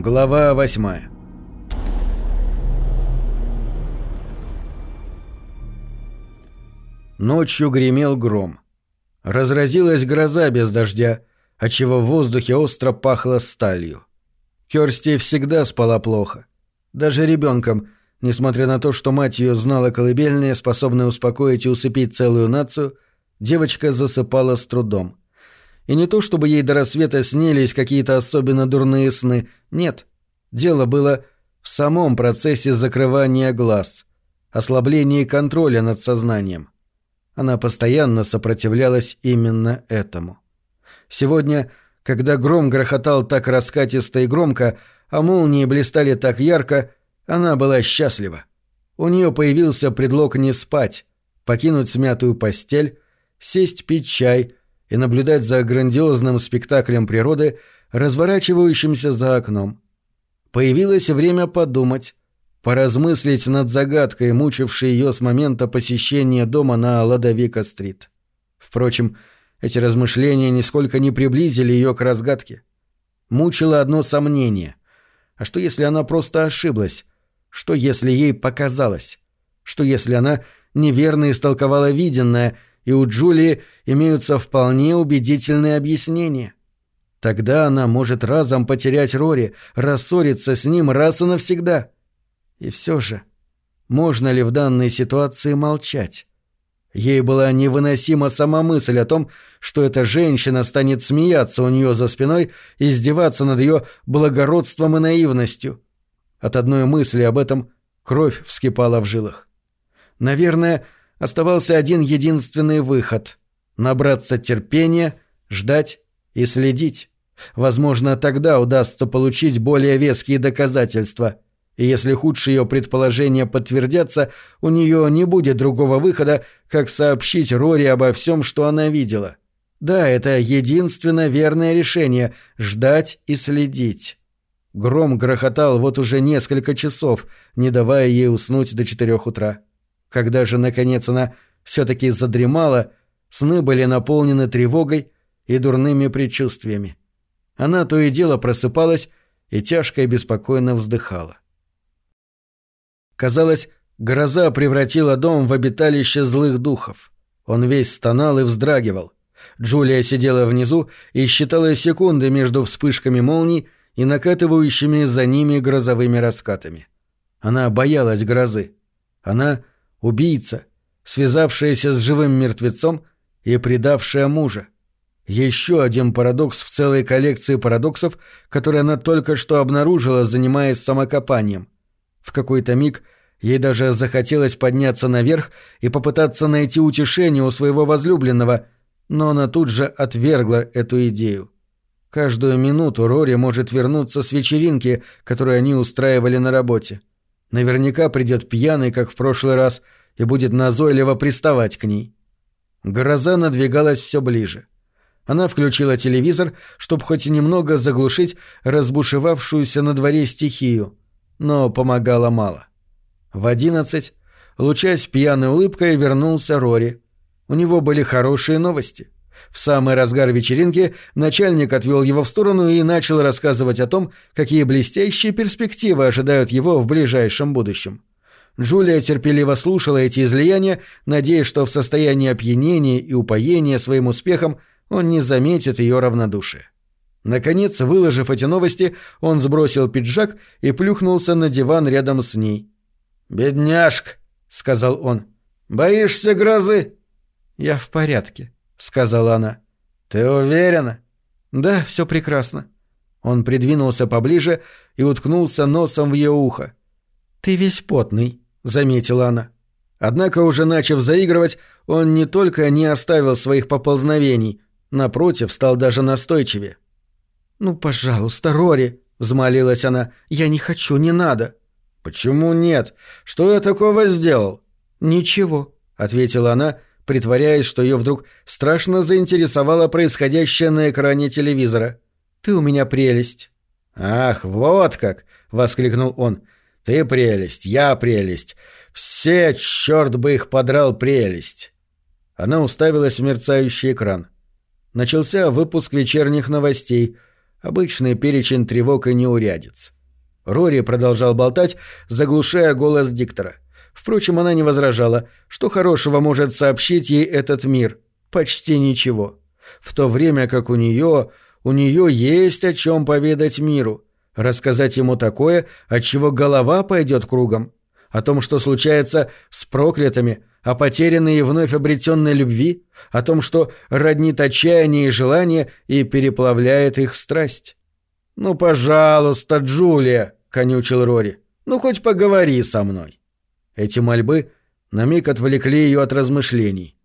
Глава восьмая Ночью гремел гром. Разразилась гроза без дождя, отчего в воздухе остро пахло сталью. Керсти всегда спала плохо. Даже ребенком, несмотря на то, что мать ее знала колыбельные, способные успокоить и усыпить целую нацию, девочка засыпала с трудом. И не то, чтобы ей до рассвета снились какие-то особенно дурные сны. Нет. Дело было в самом процессе закрывания глаз, ослаблении контроля над сознанием. Она постоянно сопротивлялась именно этому. Сегодня, когда гром грохотал так раскатисто и громко, а молнии блистали так ярко, она была счастлива. У нее появился предлог не спать, покинуть смятую постель, сесть пить чай — и наблюдать за грандиозным спектаклем природы, разворачивающимся за окном. Появилось время подумать, поразмыслить над загадкой, мучившей ее с момента посещения дома на Ладовика-стрит. Впрочем, эти размышления нисколько не приблизили ее к разгадке. Мучило одно сомнение. А что, если она просто ошиблась? Что, если ей показалось? Что, если она неверно истолковала виденное — и у Джулии имеются вполне убедительные объяснения. Тогда она может разом потерять Рори, рассориться с ним раз и навсегда. И все же, можно ли в данной ситуации молчать? Ей была невыносима сама мысль о том, что эта женщина станет смеяться у нее за спиной и издеваться над ее благородством и наивностью. От одной мысли об этом кровь вскипала в жилах. Наверное, оставался один единственный выход — набраться терпения, ждать и следить. Возможно, тогда удастся получить более веские доказательства. И если худшие ее предположения подтвердятся, у нее не будет другого выхода, как сообщить Рори обо всем, что она видела. Да, это единственно верное решение — ждать и следить. Гром грохотал вот уже несколько часов, не давая ей уснуть до четырех утра. Когда же, наконец, она все-таки задремала, сны были наполнены тревогой и дурными предчувствиями. Она то и дело просыпалась и тяжко и беспокойно вздыхала. Казалось, гроза превратила дом в обиталище злых духов. Он весь стонал и вздрагивал. Джулия сидела внизу и считала секунды между вспышками молний и накатывающими за ними грозовыми раскатами. Она боялась грозы. Она убийца, связавшаяся с живым мертвецом и предавшая мужа. Еще один парадокс в целой коллекции парадоксов, который она только что обнаружила, занимаясь самокопанием. В какой-то миг ей даже захотелось подняться наверх и попытаться найти утешение у своего возлюбленного, но она тут же отвергла эту идею. Каждую минуту Рори может вернуться с вечеринки, которую они устраивали на работе. Наверняка придет пьяный, как в прошлый раз, и будет назойливо приставать к ней. Гроза надвигалась все ближе. Она включила телевизор, чтобы хоть немного заглушить разбушевавшуюся на дворе стихию, но помогало мало. В одиннадцать, лучась пьяной улыбкой, вернулся Рори. У него были хорошие новости — в самый разгар вечеринки начальник отвел его в сторону и начал рассказывать о том, какие блестящие перспективы ожидают его в ближайшем будущем. Джулия терпеливо слушала эти излияния, надеясь, что в состоянии опьянения и упоения своим успехом он не заметит ее равнодушия. Наконец, выложив эти новости, он сбросил пиджак и плюхнулся на диван рядом с ней. «Бедняжка», — сказал он, — «боишься грозы?» «Я в порядке», — сказала она. «Ты уверена?» «Да, все прекрасно». Он придвинулся поближе и уткнулся носом в ее ухо. «Ты весь потный», — заметила она. Однако, уже начав заигрывать, он не только не оставил своих поползновений, напротив, стал даже настойчивее. «Ну, пожалуйста, Рори», — взмолилась она, — «я не хочу, не надо». «Почему нет? Что я такого сделал?» «Ничего», — ответила она, притворяясь, что ее вдруг страшно заинтересовало происходящее на экране телевизора. «Ты у меня прелесть». «Ах, вот как!» — воскликнул он. «Ты прелесть, я прелесть. Все, черт бы их подрал, прелесть!» Она уставилась в мерцающий экран. Начался выпуск вечерних новостей. Обычный перечень тревог и неурядиц. Рори продолжал болтать, заглушая голос диктора. Впрочем, она не возражала. Что хорошего может сообщить ей этот мир? Почти ничего. В то время как у нее... У нее есть о чем поведать миру. Рассказать ему такое, от чего голова пойдет кругом. О том, что случается с проклятыми, о потерянной и вновь обретенной любви, о том, что роднит отчаяние и желание и переплавляет их в страсть. «Ну, пожалуйста, Джулия!» — конючил Рори. «Ну, хоть поговори со мной». Эти мольбы на миг отвлекли ее от размышлений.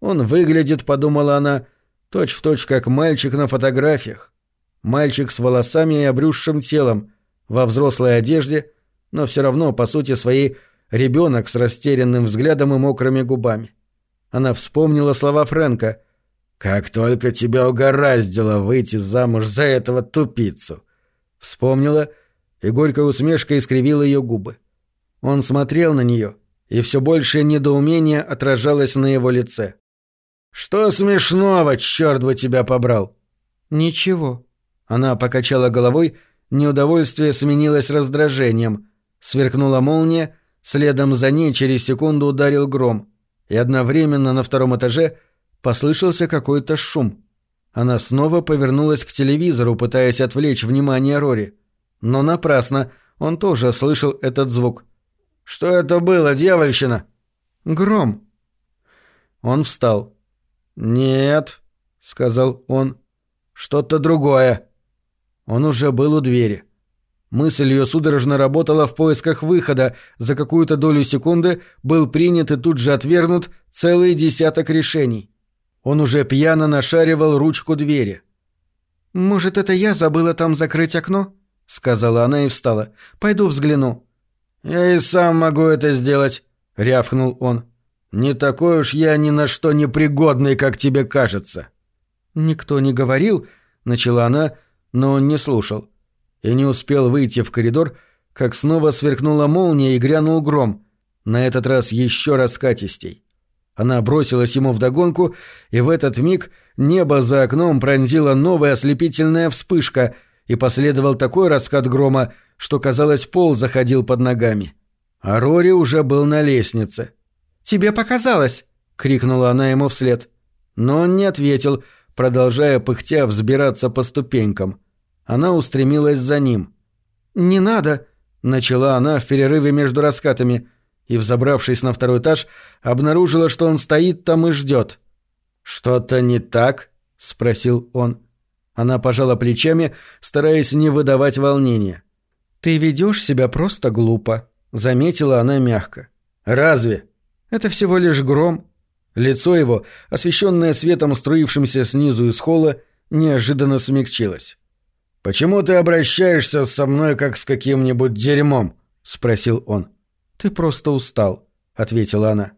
«Он выглядит», — подумала она, — «точь-в-точь, точь, как мальчик на фотографиях. Мальчик с волосами и обрюзшим телом, во взрослой одежде, но все равно, по сути своей, ребенок с растерянным взглядом и мокрыми губами. Она вспомнила слова Фрэнка. «Как только тебя угораздило выйти замуж за этого тупицу!» Вспомнила — и горькая усмешка искривила ее губы. Он смотрел на нее, и все большее недоумение отражалось на его лице. «Что смешного, черт бы тебя побрал?» «Ничего». Она покачала головой, неудовольствие сменилось раздражением. Сверкнула молния, следом за ней через секунду ударил гром, и одновременно на втором этаже послышался какой-то шум. Она снова повернулась к телевизору, пытаясь отвлечь внимание Рори. Но напрасно, он тоже слышал этот звук. «Что это было, дьявольщина?» «Гром». Он встал. «Нет», — сказал он, — «что-то другое». Он уже был у двери. Мысль ее судорожно работала в поисках выхода, за какую-то долю секунды был принят и тут же отвергнут целый десяток решений. Он уже пьяно нашаривал ручку двери. «Может, это я забыла там закрыть окно?» — сказала она и встала. «Пойду взгляну». «Я и сам могу это сделать», — рявкнул он. «Не такой уж я ни на что не пригодный, как тебе кажется». «Никто не говорил», — начала она, но он не слушал. И не успел выйти в коридор, как снова сверкнула молния и грянул гром, на этот раз еще раскатистей. Она бросилась ему вдогонку, и в этот миг небо за окном пронзила новая ослепительная вспышка — и последовал такой раскат грома, что, казалось, пол заходил под ногами. А Рори уже был на лестнице. «Тебе показалось!» — крикнула она ему вслед. Но он не ответил, продолжая пыхтя взбираться по ступенькам. Она устремилась за ним. «Не надо!» — начала она в перерыве между раскатами, и, взобравшись на второй этаж, обнаружила, что он стоит там и ждет. «Что-то не так?» — спросил он. Она пожала плечами, стараясь не выдавать волнения. «Ты ведешь себя просто глупо», — заметила она мягко. «Разве? Это всего лишь гром». Лицо его, освещенное светом, струившимся снизу из холла, неожиданно смягчилось. «Почему ты обращаешься со мной, как с каким-нибудь дерьмом?» — спросил он. «Ты просто устал», — ответила она.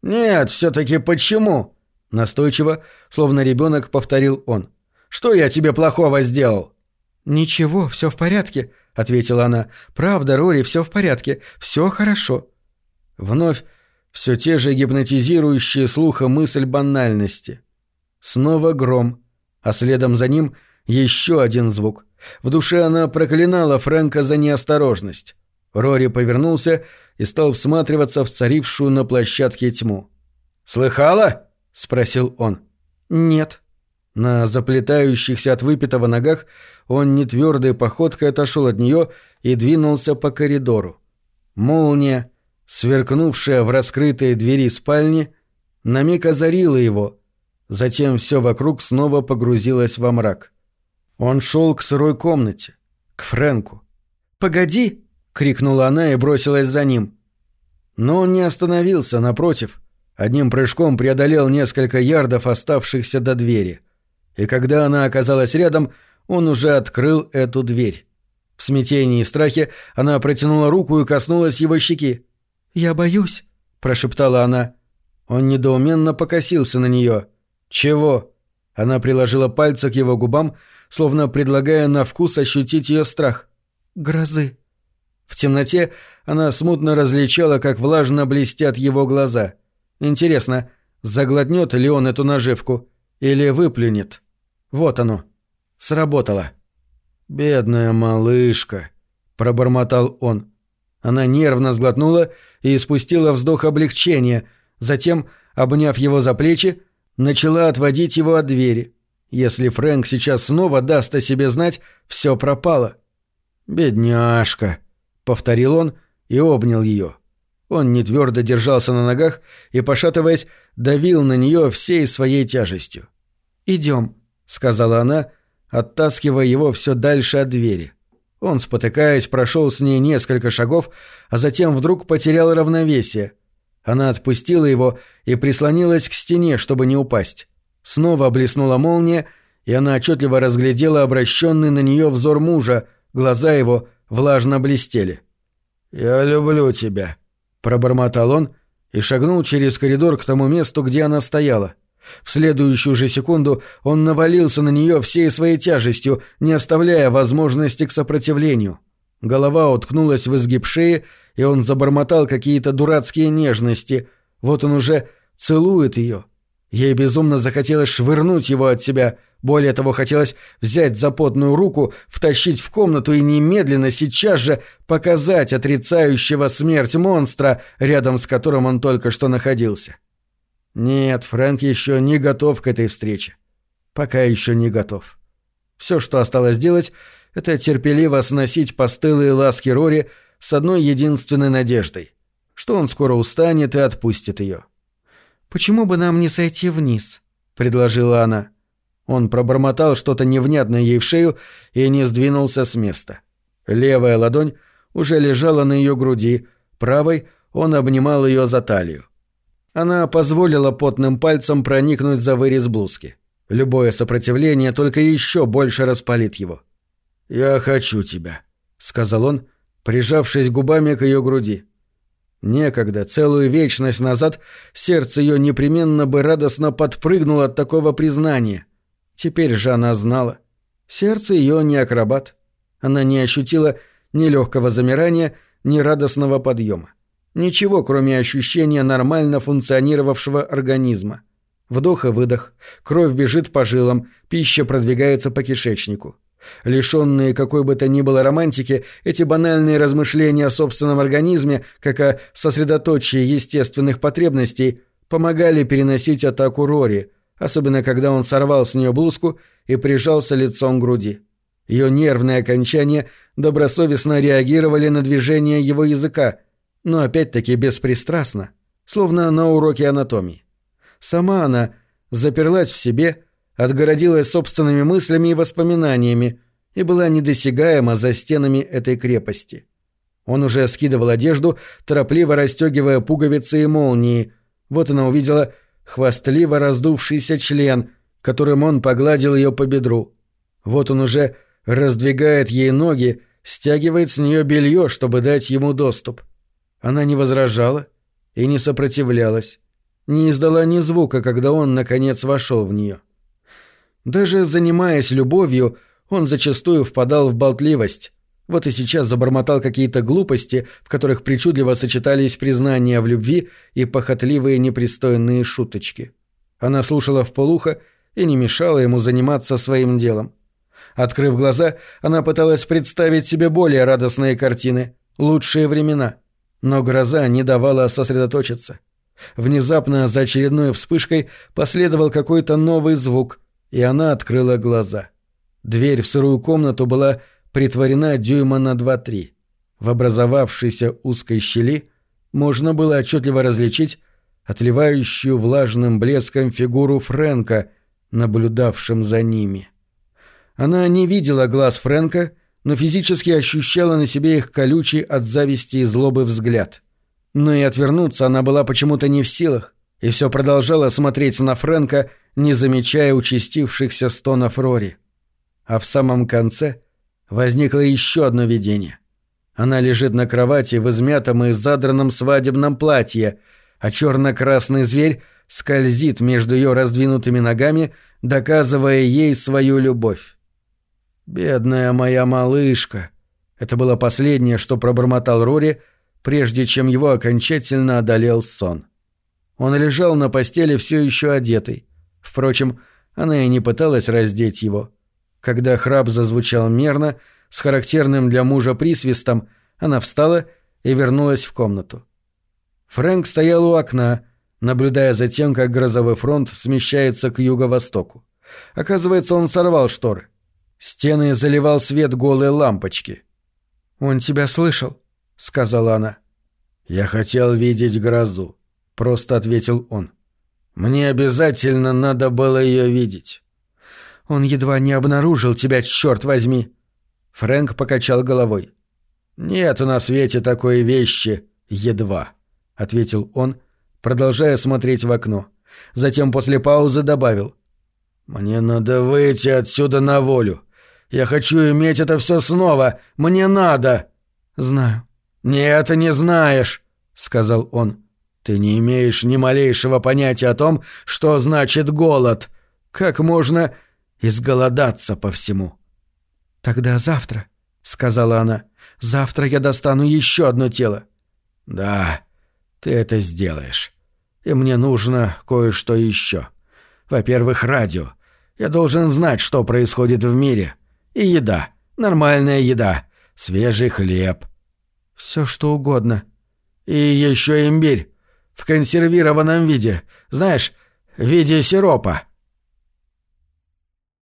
«Нет, все-таки почему?» Настойчиво, словно ребенок, повторил он. Что я тебе плохого сделал?» «Ничего, все в порядке», — ответила она. «Правда, Рори, все в порядке, все хорошо». Вновь все те же гипнотизирующие слуха мысль банальности. Снова гром, а следом за ним еще один звук. В душе она проклинала Фрэнка за неосторожность. Рори повернулся и стал всматриваться в царившую на площадке тьму. «Слыхала?» — спросил он. «Нет», на заплетающихся от выпитого ногах он нетвердой походкой отошел от нее и двинулся по коридору. Молния, сверкнувшая в раскрытые двери спальни, на миг озарила его. Затем все вокруг снова погрузилось во мрак. Он шел к сырой комнате, к Фрэнку. «Погоди!» — крикнула она и бросилась за ним. Но он не остановился, напротив, одним прыжком преодолел несколько ярдов, оставшихся до двери — и когда она оказалась рядом, он уже открыл эту дверь. В смятении и страхе она протянула руку и коснулась его щеки. «Я боюсь», — прошептала она. Он недоуменно покосился на нее. «Чего?» Она приложила пальцы к его губам, словно предлагая на вкус ощутить ее страх. «Грозы». В темноте она смутно различала, как влажно блестят его глаза. Интересно, заглотнет ли он эту наживку или выплюнет? Вот оно. Сработало. «Бедная малышка», — пробормотал он. Она нервно сглотнула и испустила вздох облегчения, затем, обняв его за плечи, начала отводить его от двери. Если Фрэнк сейчас снова даст о себе знать, все пропало. «Бедняжка», — повторил он и обнял ее. Он не твердо держался на ногах и, пошатываясь, давил на нее всей своей тяжестью. «Идем», — сказала она, оттаскивая его все дальше от двери. Он, спотыкаясь, прошел с ней несколько шагов, а затем вдруг потерял равновесие. Она отпустила его и прислонилась к стене, чтобы не упасть. Снова блеснула молния, и она отчетливо разглядела обращенный на нее взор мужа, глаза его влажно блестели. «Я люблю тебя», — пробормотал он и шагнул через коридор к тому месту, где она стояла. В следующую же секунду он навалился на нее всей своей тяжестью, не оставляя возможности к сопротивлению. Голова уткнулась в изгиб шеи, и он забормотал какие-то дурацкие нежности. Вот он уже целует ее. Ей безумно захотелось швырнуть его от себя. Более того, хотелось взять запотную руку, втащить в комнату и немедленно, сейчас же показать отрицающего смерть монстра, рядом с которым он только что находился. — нет, Фрэнк еще не готов к этой встрече. Пока еще не готов. Все, что осталось делать, это терпеливо сносить постылые ласки Рори с одной единственной надеждой, что он скоро устанет и отпустит ее. «Почему бы нам не сойти вниз?» — предложила она. Он пробормотал что-то невнятное ей в шею и не сдвинулся с места. Левая ладонь уже лежала на ее груди, правой он обнимал ее за талию. Она позволила потным пальцем проникнуть за вырез блузки. Любое сопротивление только еще больше распалит его. «Я хочу тебя», — сказал он, прижавшись губами к ее груди. Некогда, целую вечность назад, сердце ее непременно бы радостно подпрыгнуло от такого признания. Теперь же она знала. Сердце ее не акробат. Она не ощутила ни легкого замирания, ни радостного подъема. Ничего, кроме ощущения нормально функционировавшего организма. Вдох и выдох, кровь бежит по жилам, пища продвигается по кишечнику. Лишенные какой бы то ни было романтики, эти банальные размышления о собственном организме, как о сосредоточии естественных потребностей, помогали переносить атаку Рори, особенно когда он сорвал с нее блузку и прижался лицом к груди. Ее нервные окончания добросовестно реагировали на движение его языка – но опять-таки беспристрастно, словно на уроке анатомии. Сама она заперлась в себе, отгородилась собственными мыслями и воспоминаниями и была недосягаема за стенами этой крепости. Он уже скидывал одежду, торопливо расстегивая пуговицы и молнии. Вот она увидела хвастливо раздувшийся член, которым он погладил ее по бедру. Вот он уже раздвигает ей ноги, стягивает с нее белье, чтобы дать ему доступ. Она не возражала и не сопротивлялась, не издала ни звука, когда он, наконец, вошел в нее. Даже занимаясь любовью, он зачастую впадал в болтливость. Вот и сейчас забормотал какие-то глупости, в которых причудливо сочетались признания в любви и похотливые непристойные шуточки. Она слушала вполуха и не мешала ему заниматься своим делом. Открыв глаза, она пыталась представить себе более радостные картины, лучшие времена — но гроза не давала сосредоточиться. Внезапно за очередной вспышкой последовал какой-то новый звук, и она открыла глаза. Дверь в сырую комнату была притворена дюйма на два-три. В образовавшейся узкой щели можно было отчетливо различить отливающую влажным блеском фигуру Фрэнка, наблюдавшим за ними. Она не видела глаз Фрэнка но физически ощущала на себе их колючий от зависти и злобы взгляд. Но и отвернуться она была почему-то не в силах, и все продолжала смотреть на Фрэнка, не замечая участившихся стонов Рори. А в самом конце возникло еще одно видение. Она лежит на кровати в измятом и задранном свадебном платье, а черно-красный зверь скользит между ее раздвинутыми ногами, доказывая ей свою любовь. «Бедная моя малышка!» Это было последнее, что пробормотал Рори, прежде чем его окончательно одолел сон. Он лежал на постели все еще одетый. Впрочем, она и не пыталась раздеть его. Когда храп зазвучал мерно, с характерным для мужа присвистом, она встала и вернулась в комнату. Фрэнк стоял у окна, наблюдая за тем, как грозовой фронт смещается к юго-востоку. Оказывается, он сорвал шторы. Стены заливал свет голой лампочки. «Он тебя слышал», — сказала она. «Я хотел видеть грозу», — просто ответил он. «Мне обязательно надо было ее видеть». «Он едва не обнаружил тебя, черт возьми!» Фрэнк покачал головой. «Нет на свете такой вещи, едва», — ответил он, продолжая смотреть в окно. Затем после паузы добавил. «Мне надо выйти отсюда на волю. Я хочу иметь это все снова. Мне надо!» «Знаю». «Нет, не знаешь», — сказал он. «Ты не имеешь ни малейшего понятия о том, что значит голод. Как можно изголодаться по всему?» «Тогда завтра», — сказала она. «Завтра я достану еще одно тело». «Да, ты это сделаешь. И мне нужно кое-что еще. Во-первых, радио. Я должен знать, что происходит в мире. И еда. Нормальная еда. Свежий хлеб. Все что угодно. И еще имбирь. В консервированном виде. Знаешь, в виде сиропа.